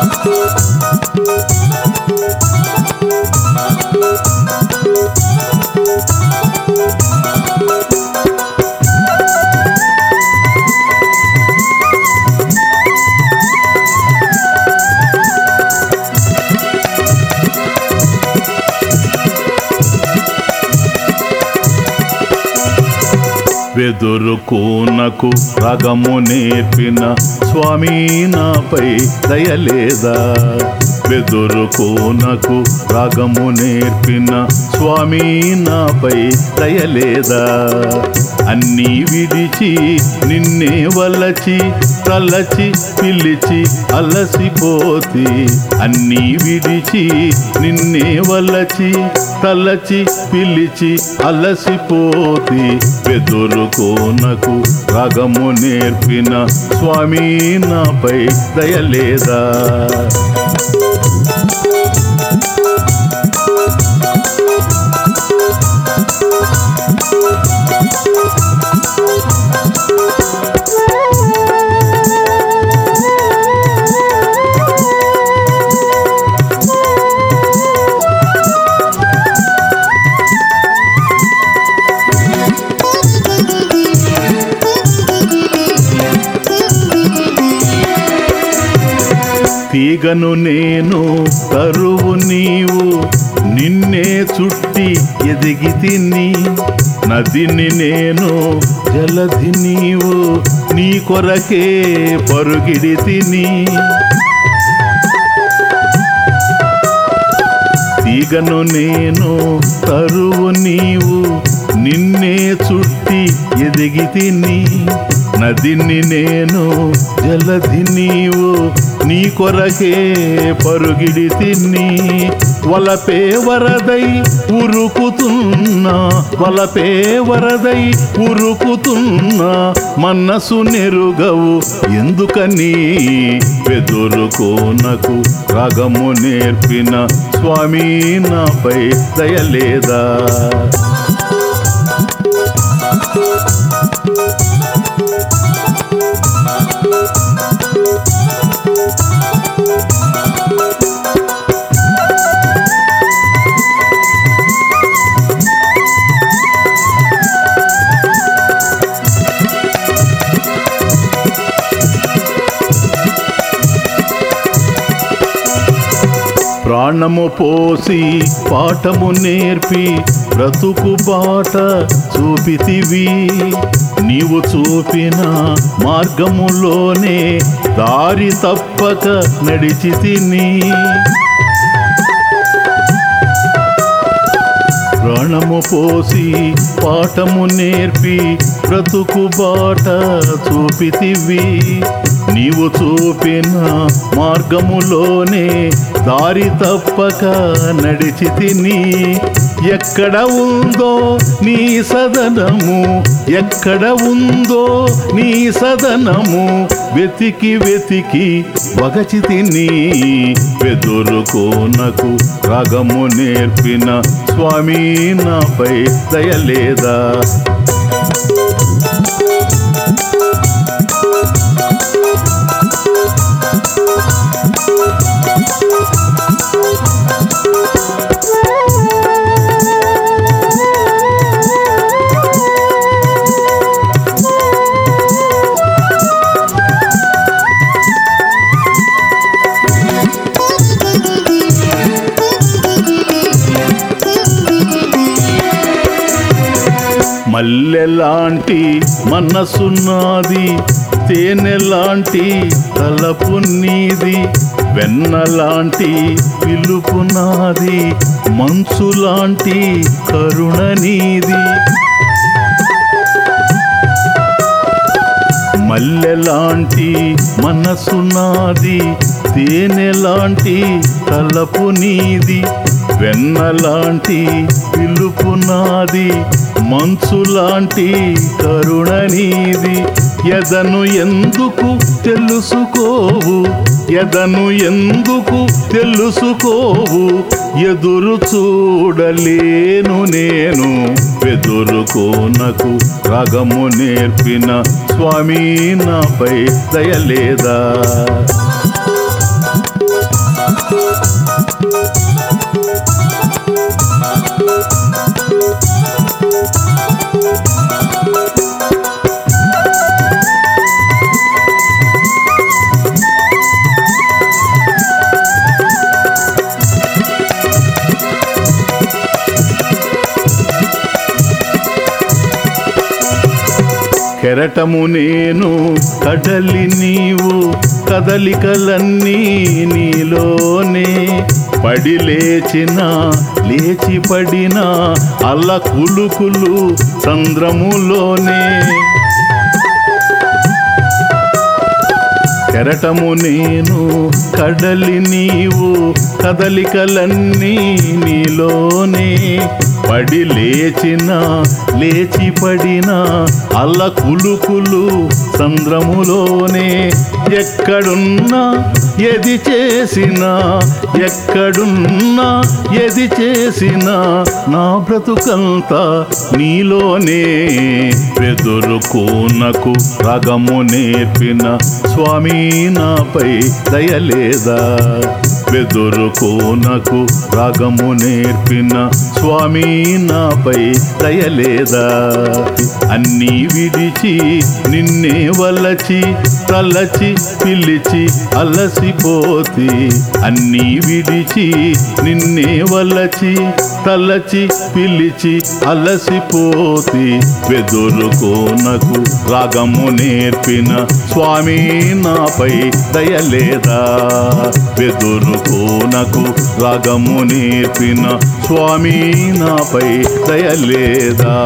Música వెదురుకోనకు రగము నేర్పిన స్వామి నాపై దయలేదా వెదురుకోనకు రాగము నేర్పిన స్వామి నాపై దయలేదా అన్నీ విడిచి నిన్నే వలచి తలచి పిలిచి అలసిపోతి అన్నీ విడిచి నిన్నే వలచి తలచి పిలిచి అలసిపోతి బెదురుకోనకు రాగము నేర్పిన స్వామి నాపై దయలేదా Thank you. తీగను నేను కరువు నీవు నిన్నే చుట్టి ఎదిగి తిని. నదిని నేను జలధి నీవు నీ కొరకే పరుగిడి తిని. తీగను నేను కరువు నీవు నిన్నే చుట్టి ఎదిగి తిని. నదిని నేను జలధి నీవు నీ కొరకే పరుగిడి తిన్ని. వలపే వరదై ఉరుకుతున్నా వలపే వరదై ఉరుకుతున్నా మనసు నెరుగవు. ఎందుకని? వెదురుకోనకు రాగము నేర్పిన స్వామి నాపై దయలేదా ప్రాణము పోసి పాఠము నేర్పి బ్రతుకు బాట చూపితివి. నీవు చూపిన మార్గములోనే దారి తప్పక నడిచి తిని ప్రాణము పోసి పాఠము నేర్పి బ్రతుకు బాట చూపితివి. నీవు చూపిన మార్గములోనే దారి తప్పక నడిచి తిని ఎక్కడ ఉందో నీ సదనము ఎక్కడ ఉందో నీ సదనము వెతికి వెతికి వగచి తిని వెదురుకోనకు రాగము నేర్పిన స్వామి నాపై దయలేదా మల్లెలాంటి మనసున్నది తేనెలాంటి తలపు నీది వెన్నలాంటి పిలుపునాది మంచులాంటి కరుణ నీది. మల్లెలాంటి మనసు తేనెలాంటి తలపు నీది వెన్నలాంటి పిలుపు నాది మంచులాంటి కరుణ నీది. ఎదను ఎందుకు తెలుసుకోవు? ఎదను ఎందుకు తెలుసుకోవు? ఎదురు చూడలేను నేను. వెదురుకోనకు రాగము నేర్పిన స్వామి నాపై దయలేదా కెరటము నేను కడలి నీవు కదలికలన్నీ నీలోనే. పడి లేచిన లేచి పడిన అల్ల కులుకులు చంద్రములోనే కెరటము నేను కడలి నీవు కదలికలన్నీ నీలోనే. పడి లేచినా లేచి పడినా అల్ల కులుకులు సంద్రములోనే ఎక్కడున్నా ఎది చేసినా ఎక్కడున్నా ఎది చేసినా నా బ్రతుకంతా నీలోనే. వెదురుకోనకు రగము నేర్పిన స్వామి నాపై దయలేదా వెదురుకోనకు రాగము నేర్పిన స్వామి నాపై దయలేదా? అన్నీ విడిచి నిన్నే వలచి తలచి పిలిచి అలసిపోతి. అన్నీ విడిచి నిన్నే వలచి తలచి పిలిచి అలసిపోతి. వెదురుకోనకు రాగము నేర్పిన స్వామి నాపై దయలేదా? నాకు రాగము నేర్పిన స్వామి నాపై దయలేదా